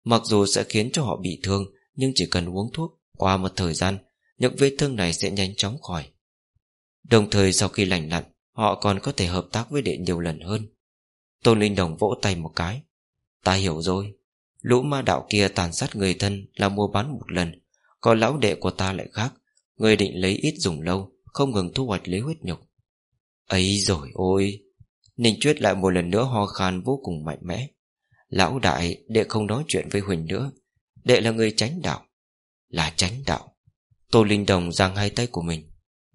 Mặc dù sẽ khiến cho họ bị thương Nhưng chỉ cần uống thuốc Qua một thời gian Những vết thương này sẽ nhanh chóng khỏi. Đồng thời sau khi lành lặn Họ còn có thể hợp tác với đệ nhiều lần hơn. Tôn Linh Đồng vỗ tay một cái. Ta hiểu rồi. Lũ ma đạo kia tàn sát người thân Là mua bán một lần. Còn lão đệ của ta lại khác. Người định lấy ít dùng lâu, Không ngừng thu hoạch lấy huyết nhục. Ấy rồi ôi. Ninh Chuyết lại một lần nữa ho khan vô cùng mạnh mẽ. Lão đại, Đệ không nói chuyện với Huỳnh nữa. Đệ là người tránh đạo. Là tránh đạo. Tô Linh Đồng giang hai tay của mình.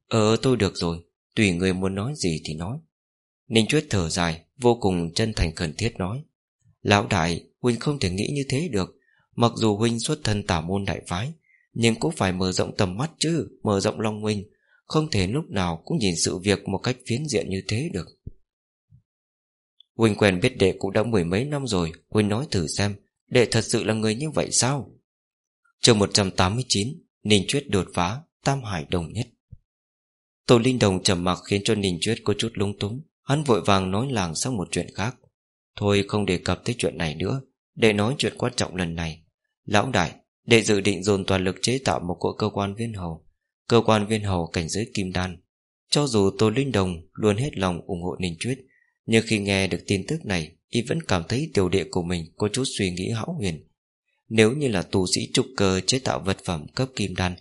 Ờ tôi được rồi. Tùy người muốn nói gì thì nói. Ninh Chuyết thở dài, Vô cùng chân thành khẩn thiết nói. Lão đại, Huynh không thể nghĩ như thế được. Mặc dù Huynh xuất thân tả môn đại phái, Nhưng cũng phải mở rộng tầm mắt chứ, Mở rộng long huynh Không thể lúc nào cũng nhìn sự việc một cách phiến diện như thế được. Huynh quen biết đệ cũng đã mười mấy năm rồi, Huynh nói thử xem, Đệ thật sự là người như vậy sao? Chương 189 Ninh Chuyết đột phá, Tam Hải đồng nhất. Tô Linh Đồng trầm mặc khiến cho Ninh Chuyết có chút lung túng. Hắn vội vàng nói làng sang một chuyện khác. Thôi không đề cập tới chuyện này nữa, Để nói chuyện quan trọng lần này. Lão đại, Để dự định dồn toàn lực chế tạo một cỗ cơ quan viên hầu. Cơ quan viên hầu cảnh giới kim đan. Cho dù Tô Linh Đồng luôn hết lòng ủng hộ Ninh Chuyết Nhưng khi nghe được tin tức này, Y vẫn cảm thấy tiểu đệ của mình có chút suy nghĩ hão huyền. Nếu như là tu sĩ trục cơ chế tạo vật phẩm cấp kim đan,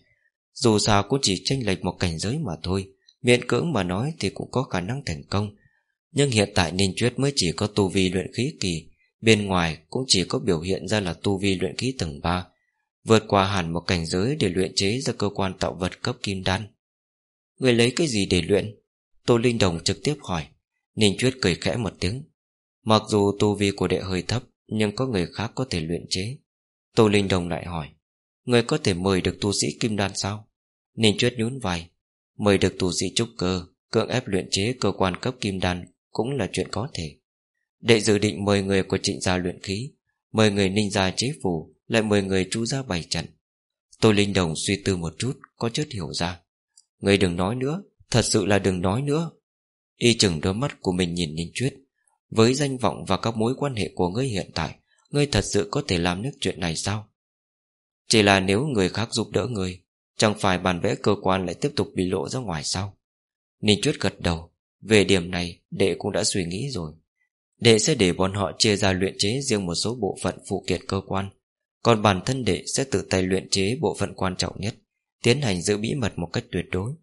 Dù sao cũng chỉ tranh lệch một cảnh giới mà thôi. Miễn cưỡng mà nói thì cũng có khả năng thành công. Nhưng hiện tại Ninh Chuyết mới chỉ có tu vi luyện khí kỳ, Bên ngoài cũng chỉ có biểu hiện ra là tu vi luyện khí tầng 3 Vượt qua hẳn một cảnh giới để luyện chế ra cơ quan tạo vật cấp kim đan. Người lấy cái gì để luyện? Tô Linh Đồng trực tiếp hỏi. Ninh Chuyết cười khẽ một tiếng. Mặc dù tu vi của đệ hơi thấp, Nhưng có người khác có thể luyện chế. Tô Linh Đồng lại hỏi. Người có thể mời được tu sĩ kim đan sao? Ninh Chuyết nhún vai. Mời được tù sĩ trúc cơ, Cưỡng ép luyện chế cơ quan cấp kim đan Cũng là chuyện có thể. Đệ dự định mời người của trịnh gia luyện khí, Mời người ninh gia chế phủ, Lại mời người chu gia bày trận. Tô Linh Đồng suy tư một chút, Có chút hiểu ra. Người đừng nói nữa, Thật sự là đừng nói nữa. Y chừng đôi mắt của mình nhìn Ninh Chuyết. Với danh vọng và các mối quan hệ của ngươi hiện tại, Ngươi thật sự có thể làm nước chuyện này sao? Chỉ là nếu người khác giúp đỡ ngươi Chẳng phải bản vẽ cơ quan lại tiếp tục bị lộ ra ngoài sao? Ninh Chuyết gật đầu. Về điểm này, đệ cũng đã suy nghĩ rồi. Đệ sẽ để bọn họ chia ra luyện chế riêng một số bộ phận phụ kiện cơ quan. Còn bản thân đệ sẽ tự tay luyện chế bộ phận quan trọng nhất, Tiến hành giữ bí mật một cách tuyệt đối.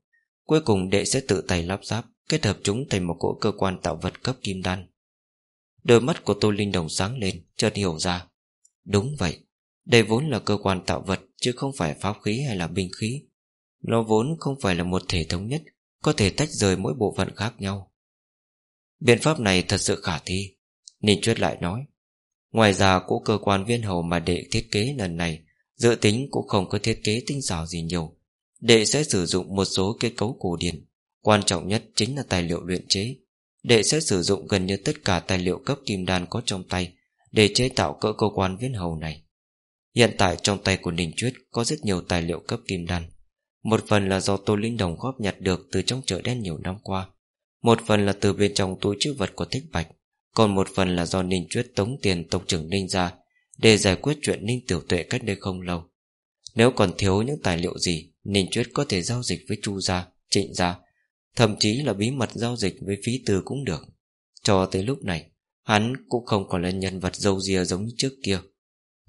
Cuối cùng đệ sẽ tự tay lắp ráp, Kết hợp chúng thành một cỗ cơ quan tạo vật cấp kim đan. Đôi mắt của Tô Linh Đồng sáng lên, Chợt hiểu ra. Đúng vậy, Đây vốn là cơ quan tạo vật Chứ không phải pháp khí hay là binh khí. Nó vốn không phải là một thể thống nhất, Có thể tách rời mỗi bộ phận khác nhau. Biện pháp này thật sự khả thi, Ninh Chuyết lại nói. Ngoài ra cỗ cơ quan viên hầu mà đệ thiết kế lần này, Dự tính cũng không có thiết kế tinh xảo gì nhiều. Đệ sẽ sử dụng một số kết cấu cổ điển, Quan trọng nhất chính là tài liệu luyện chế. Đệ sẽ sử dụng gần như tất cả tài liệu cấp kim đan có trong tay Để chế tạo cỡ cơ quan viên hầu này. Hiện tại trong tay của Ninh Chuyết Có rất nhiều tài liệu cấp kim đan. Một phần là do Tô Linh Đồng góp nhặt được Từ trong chợ đen nhiều năm qua. Một phần là từ bên trong túi chữ vật của Thích Bạch. Còn một phần là do Ninh Chuyết tống tiền tộc trưởng Ninh ra Để giải quyết chuyện Ninh Tiểu Tuệ cách đây không lâu. Nếu còn thiếu những tài liệu gì, Ninh Chuyết có thể giao dịch với Chu gia, Trịnh gia, Thậm chí là bí mật giao dịch với phí tư cũng được. Cho tới lúc này, Hắn cũng không còn là nhân vật dâu dìa giống như trước kia.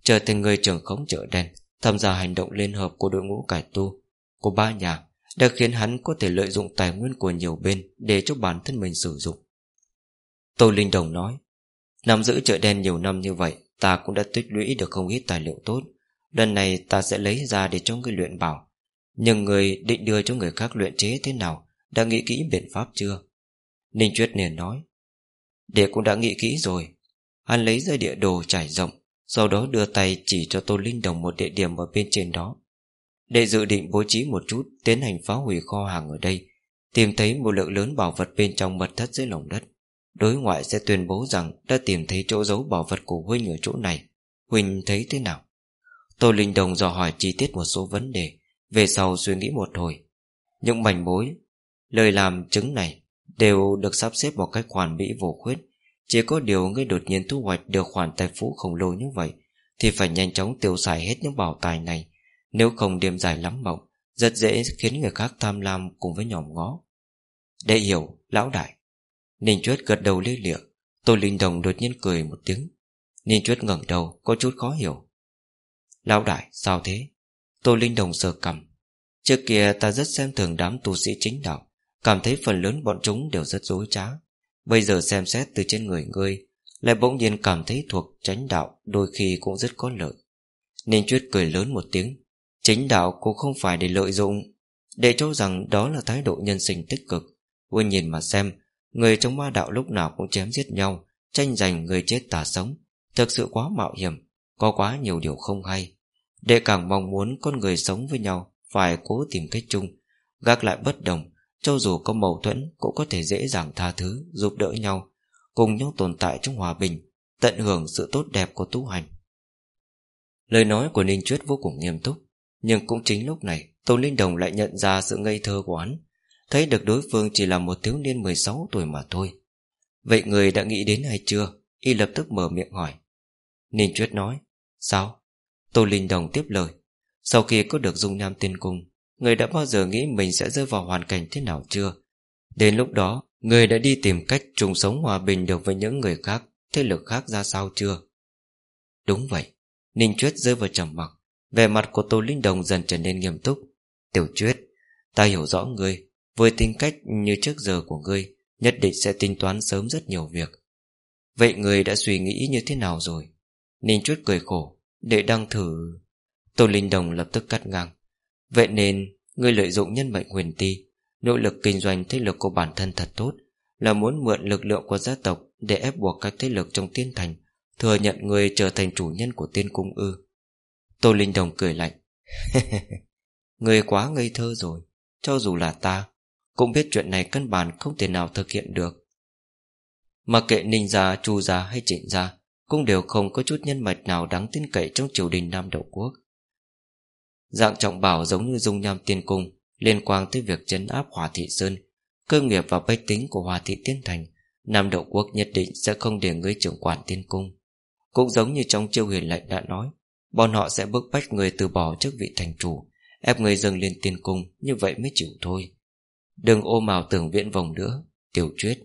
Trở thành người trưởng khống chợ đen, Tham gia hành động liên hợp của đội ngũ cải tu, Của ba nhà, Đã khiến hắn có thể lợi dụng tài nguyên của nhiều bên Để cho bản thân mình sử dụng. Tô Linh Đồng nói, Nắm giữ chợ đen nhiều năm như vậy, Ta cũng đã tích lũy được không ít tài liệu tốt. Lần này ta sẽ lấy ra để cho người luyện bảo. Nhưng người định đưa cho người khác luyện chế thế nào, Đã nghĩ kỹ biện pháp chưa? Ninh Chuyết liền nói Đệ cũng đã nghĩ kỹ rồi. Hắn lấy ra địa đồ trải rộng sau đó đưa tay chỉ cho Tô Linh Đồng một địa điểm ở bên trên đó. Để dự định bố trí một chút, Tiến hành phá hủy kho hàng ở đây, Tìm thấy một lượng lớn bảo vật bên trong mật thất dưới lòng đất. Đối ngoại sẽ tuyên bố rằng Đã tìm thấy chỗ giấu bảo vật của Huynh ở chỗ này. Huynh thấy thế nào? Tô Linh Đồng dò hỏi chi tiết một số vấn đề, Về sau suy nghĩ một hồi. Những mảnh mối, Lời làm chứng này Đều được sắp xếp một cách hoàn mỹ vô khuyết. Chỉ có điều ngươi đột nhiên thu hoạch được khoản tài phú khổng lồ như vậy Thì phải nhanh chóng tiêu xài hết những bảo tài này. Nếu không đêm dài lắm mộng Rất dễ khiến người khác tham lam cùng với nhòm ngó. Để hiểu, lão đại. Ninh Chuyết gật đầu lê lịa. Tô Linh Đồng đột nhiên cười một tiếng. Ninh Chuyết ngẩng đầu có chút khó hiểu. Lão đại sao thế? Tô Linh Đồng sờ cầm Trước kia ta rất xem thường đám tu sĩ chính đạo Cảm thấy phần lớn bọn chúng đều rất dối trá. Bây giờ xem xét từ trên người ngươi, Lại bỗng nhiên cảm thấy thuộc tránh đạo Đôi khi cũng rất có lợi. Nên Chuyết cười lớn một tiếng Chính đạo cũng không phải để lợi dụng, Để cho rằng đó là thái độ nhân sinh tích cực. Quên nhìn mà xem, Người trong ma đạo lúc nào cũng chém giết nhau, Tranh giành người chết tà sống. Thực sự quá mạo hiểm, Có quá nhiều điều không hay. Để càng mong muốn con người sống với nhau, Phải cố tìm cách chung, Gác lại bất đồng cho dù có mâu thuẫn, Cũng có thể dễ dàng tha thứ, Giúp đỡ nhau, Cùng nhau tồn tại trong hòa bình, Tận hưởng sự tốt đẹp của tu hành. Lời nói của Ninh Chuyết vô cùng nghiêm túc, Nhưng cũng chính lúc này, Tôn Linh Đồng lại nhận ra sự ngây thơ của hắn, Thấy được đối phương chỉ là một thiếu niên 16 tuổi mà thôi. Vậy người đã nghĩ đến hay chưa? Y lập tức mở miệng hỏi. Ninh Chuyết nói, Sao? Tô Linh Đồng tiếp lời, Sau khi có được dung nam tiên cung Người đã bao giờ nghĩ mình sẽ rơi vào hoàn cảnh thế nào chưa? Đến lúc đó, Người đã đi tìm cách chung sống hòa bình được với những người khác, Thế lực khác ra sao chưa? Đúng vậy, Ninh Chuyết rơi vào trầm mặc. Vẻ mặt của Tô Linh Đồng dần trở nên nghiêm túc. Tiểu Chuyết, Ta hiểu rõ người với tính cách như trước giờ của ngươi, Nhất định sẽ tính toán sớm rất nhiều việc. Vậy người đã suy nghĩ như thế nào rồi? Ninh Chuyết cười khổ, Để đăng thử. Tô Linh Đồng lập tức cắt ngang. Vậy nên Ngươi lợi dụng nhân mệnh huyền ti Nỗ lực kinh doanh thế lực của bản thân thật tốt Là muốn mượn lực lượng của gia tộc Để ép buộc các thế lực trong tiên thành Thừa nhận người trở thành chủ nhân của tiên cung ư. Tô Linh Đồng cười lạnh. *laughs* Người quá ngây thơ rồi Cho dù là ta cũng biết chuyện này căn bản không thể nào thực hiện được. Mà kệ ninh gia, chu gia hay trịnh gia Cũng đều không có chút nhân mạch nào đáng tin cậy trong triều đình Nam Đậu Quốc. Dạng trọng bảo giống như dung nham tiên cung, Liên quan tới việc chấn áp Hòa Thị Sơn, Cơ nghiệp và bách tính của Hòa Thị Tiên Thành, Nam Đậu Quốc nhất định sẽ không để người trưởng quản tiên cung. Cũng giống như trong chiêu huyền lệnh đã nói, Bọn họ sẽ bức bách người từ bỏ chức vị thành chủ, Ép người dâng lên tiên cung, Như vậy mới chịu thôi. Đừng ôm màu tưởng viễn vòng nữa, Tiểu truyết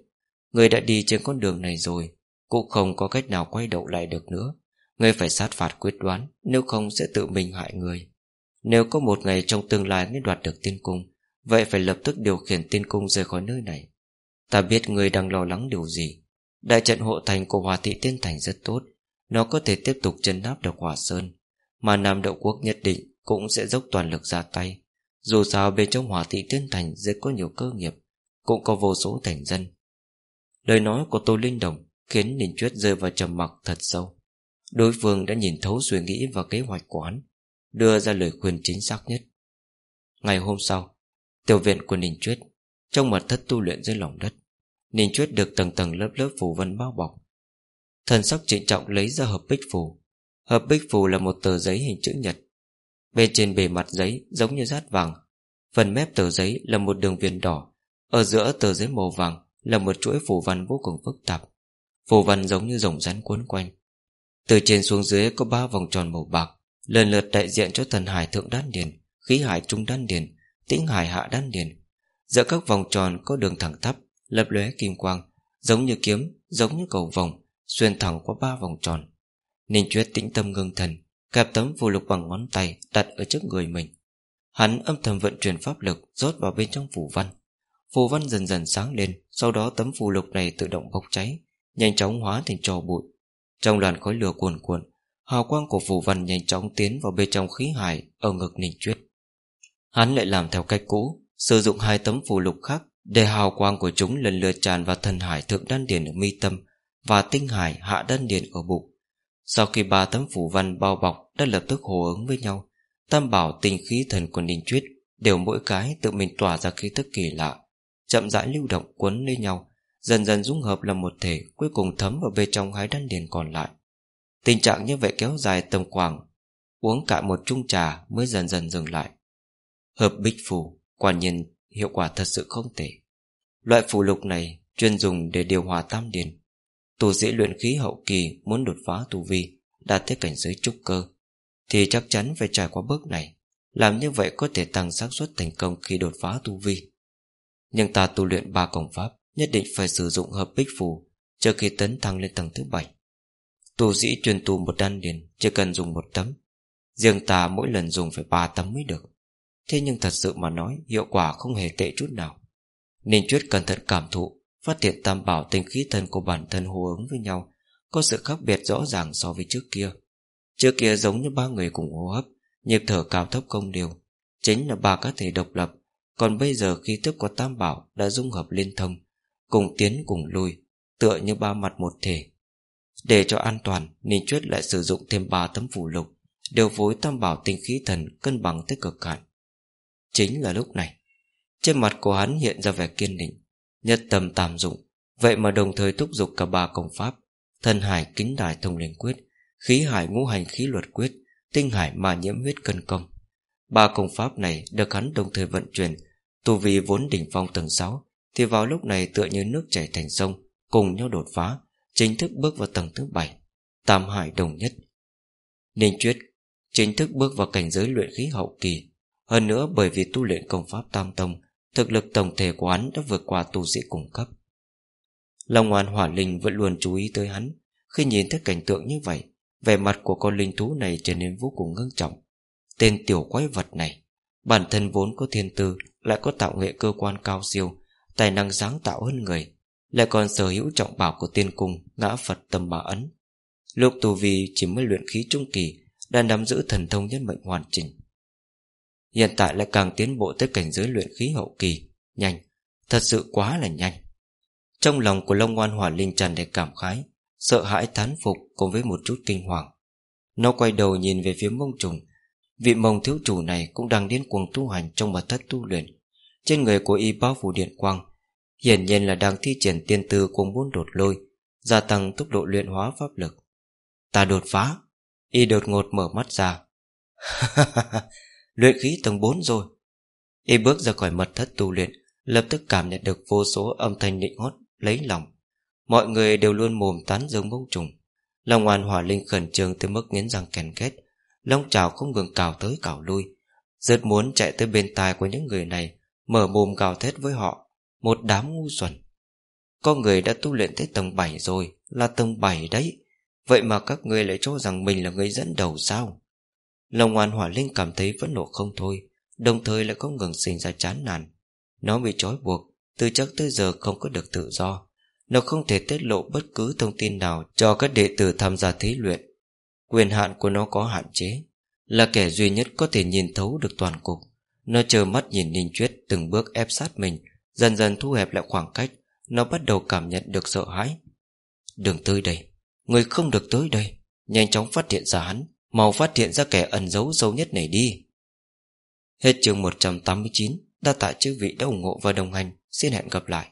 Người đã đi trên con đường này rồi, Cũng không có cách nào quay đầu lại được nữa. Người phải sát phạt quyết đoán, Nếu không sẽ tự mình hại người. Nếu có một ngày trong tương lai mới đoạt được tiên cung, Vậy phải lập tức điều khiển tiên cung rời khỏi nơi này. Ta biết người đang lo lắng điều gì. Đại trận hộ thành của Hòa Thị Tiên Thành rất tốt. Nó có thể tiếp tục chân áp được Hòa Sơn. Mà Nam Đậu Quốc nhất định Cũng sẽ dốc toàn lực ra tay. Dù sao bên trong hỏa thị tiên thành rất có nhiều cơ nghiệp, Cũng có vô số thành dân. Lời nói của Tô Linh Đồng Khiến Ninh Chuyết rơi vào trầm mặc thật sâu. Đối phương đã nhìn thấu suy nghĩ và kế hoạch của hắn. Đưa ra lời khuyên chính xác nhất. Ngày hôm sau, Tiểu viện của Ninh Chuyết Trong mật thất tu luyện dưới lòng đất. Ninh Chuyết được tầng tầng lớp lớp phù vân bao bọc. Thần sắc trịnh trọng lấy ra hợp bích phù. Hợp bích phù là một tờ giấy hình chữ nhật. Bên trên bề mặt giấy giống như rát vàng. Phần mép tờ giấy là một đường viền đỏ. Ở giữa tờ giấy màu vàng Là một chuỗi phù văn vô cùng phức tạp. Phù văn giống như rồng rắn cuốn quanh. Từ trên xuống dưới có ba vòng tròn màu bạc. Lần lượt đại diện cho thần hải thượng đan điền Khí hải trung đan điền Tĩnh hải hạ đan điền. Giữa các vòng tròn có đường thẳng tắp Lập lóe kim quang Giống như kiếm, giống như cầu vòng Xuyên thẳng qua ba vòng tròn. Ninh Chuyết tĩnh tâm ngưng thần Kẹp tấm phù lục bằng ngón tay Đặt ở trước người mình. Hắn âm thầm vận chuyển pháp lực Rót vào bên trong phù văn. Phù văn dần dần sáng lên Sau đó tấm phù lục này tự động bốc cháy Nhanh chóng hóa thành trò bụi. Trong làn khói lửa cuồn cuộn Hào quang của phù văn nhanh chóng tiến vào bên trong khí hải, Ở ngực ninh chuyết Hắn lại làm theo cách cũ, Sử dụng hai tấm phù lục khác Để hào quang của chúng lần lượt tràn vào thần hải thượng đan điền ở mi tâm Và tinh hải hạ đan điền ở bụng. Sau khi ba tấm phủ văn bao bọc đã lập tức hồ ứng với nhau, Tam bảo tình khí thần của Ninh Chuyết Đều mỗi cái tự mình tỏa ra khí thức kỳ lạ, Chậm rãi lưu động cuốn lên nhau, Dần dần dung hợp là một thể, Cuối cùng thấm vào bên trong hai đan điền còn lại. Tình trạng như vậy kéo dài tầm khoảng, Uống cả một chung trà Mới dần dần dừng lại. Hợp bích phù, Quả nhiên hiệu quả thật sự không tệ. Loại phù lục này chuyên dùng để điều hòa tam điền. Tu sĩ luyện khí hậu kỳ muốn đột phá tu vi, Đạt tới cảnh giới trúc cơ, Thì chắc chắn phải trải qua bước này. Làm như vậy có thể tăng xác suất thành công khi đột phá tu vi. Nhưng ta tu luyện ba công pháp, Nhất định phải sử dụng hợp bích phù Trước khi tấn thăng lên tầng thứ bảy. Tu sĩ truyền tu một đan điền Chỉ cần dùng một tấm. Riêng ta mỗi lần dùng phải ba tấm mới được. Thế nhưng thật sự mà nói, Hiệu quả không hề tệ chút nào. Nên Chuyết cẩn thận cảm thụ, Phát hiện tam bảo tinh khí thân của bản thân hô ứng với nhau, Có sự khác biệt rõ ràng so với trước kia. Trước kia giống như ba người cùng hô hấp, Nhịp thở cao thấp công đều, Chính là ba cá thể độc lập. Còn bây giờ khí thức của tam bảo Đã dung hợp liên thông, Cùng tiến cùng lui, Tựa như ba mặt một thể. Để cho an toàn, Ninh Chuyết lại sử dụng thêm ba tấm phủ lục, Điều phối tam bảo tinh khí thần Cân bằng tới cực hạn. Chính là lúc này, Trên mặt của hắn hiện ra vẻ kiên định, Nhất tâm tam dụng. Vậy mà đồng thời thúc giục cả ba công pháp Thần hải kính đài thông linh quyết, Khí hải ngũ hành khí luật quyết, Tinh hải mà nhiễm huyết cân công. Ba công pháp này được hắn đồng thời vận chuyển, Tu vi vốn đỉnh phong tầng 6 Thì vào lúc này tựa như nước chảy thành sông, Cùng nhau đột phá Chính thức bước vào tầng thứ 7 Tam hải đồng nhất. Ninh Chuyết chính thức bước vào cảnh giới luyện khí hậu kỳ. Hơn nữa, bởi vì tu luyện công pháp tam tông, Thực lực tổng thể của hắn đã vượt qua tu sĩ cung cấp. Long ngoan hỏa linh vẫn luôn chú ý tới hắn. Khi nhìn thấy cảnh tượng như vậy, Vẻ mặt của con linh thú này trở nên vô cùng ngưng trọng. Tên tiểu quái vật này, Bản thân vốn có thiên tư, Lại có tạo nghệ cơ quan cao siêu, Tài năng sáng tạo hơn người. Lại còn sở hữu trọng bảo của tiên cung, Ngã Phật tâm bà ấn. Lúc tu vi chỉ mới luyện khí trung kỳ, Đã nắm giữ thần thông nhân mệnh hoàn chỉnh. Hiện tại lại càng tiến bộ tới cảnh giới luyện khí hậu kỳ, Nhanh, Thật sự quá là nhanh. Trong lòng của Long Ngoan Hỏa Linh tràn đầy cảm khái, Sợ hãi thán phục cùng với một chút kinh hoàng. Nó quay đầu nhìn về phía mông trùng Vị mông thiếu chủ này cũng đang điên cuồng tu hành trong mật thất tu luyện. Trên người của y bao phủ điện quang Hiển nhiên là đang thi triển tiên tư của muốn đột lôi, Gia tăng tốc độ luyện hóa pháp lực. Ta đột phá. Y đột ngột mở mắt ra. *laughs* Luyện khí tầng 4 rồi. Y bước ra khỏi mật thất tu luyện, Lập tức cảm nhận được vô số âm thanh định hót, Lấy lòng. Mọi người đều luôn mồm tán dương bông trùng. Lòng oan hỏa linh khẩn trương tới mức nghiến răng kèn kết. Lông trào không ngừng cào tới cào lui, Rất muốn chạy tới bên tai của những người này, Mở mồm gào thét với họ. Một đám ngu xuẩn. Có người đã tu luyện tới tầng 7 rồi, Là tầng 7 đấy. Vậy mà các người lại cho rằng mình là người dẫn đầu sao? Lòng hoàn hỏa linh cảm thấy vẫn nộ không thôi, Đồng thời lại không ngừng sinh ra chán nản. Nó bị trói buộc, Từ trước tới giờ không có được tự do. Nó không thể tiết lộ bất cứ thông tin nào Cho các đệ tử tham gia thí luyện. Quyền hạn của nó có hạn chế, Là kẻ duy nhất có thể nhìn thấu được toàn cục. Nó chờ mắt nhìn Ninh Chuyết Từng bước ép sát mình Dần dần thu hẹp lại khoảng cách, Nó bắt đầu cảm nhận được sợ hãi. Đừng tới đây, Người không được tới đây, Nhanh chóng phát hiện ra hắn, Mau phát hiện ra kẻ ẩn giấu sâu nhất này đi. Hết chương 189 Đa tạ chư vị đã ủng hộ và đồng hành. Xin hẹn gặp lại.